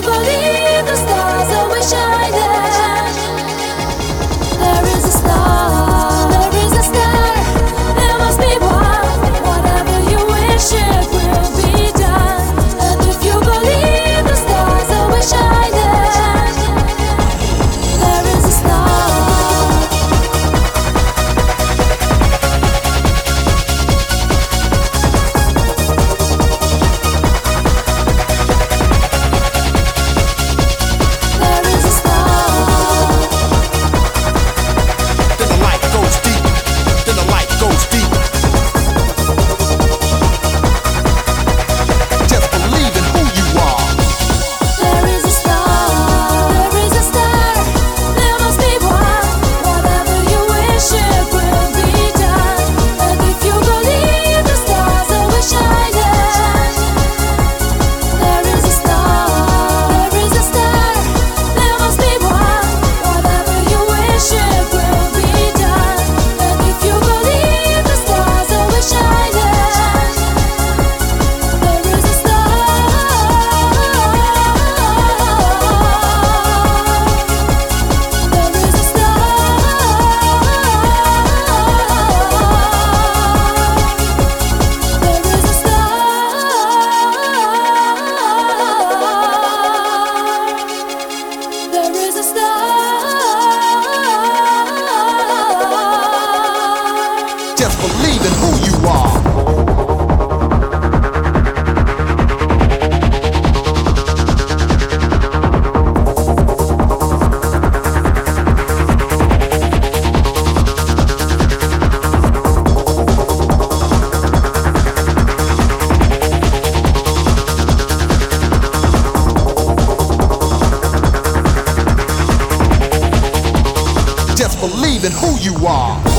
believe the stars are shine. In who you are.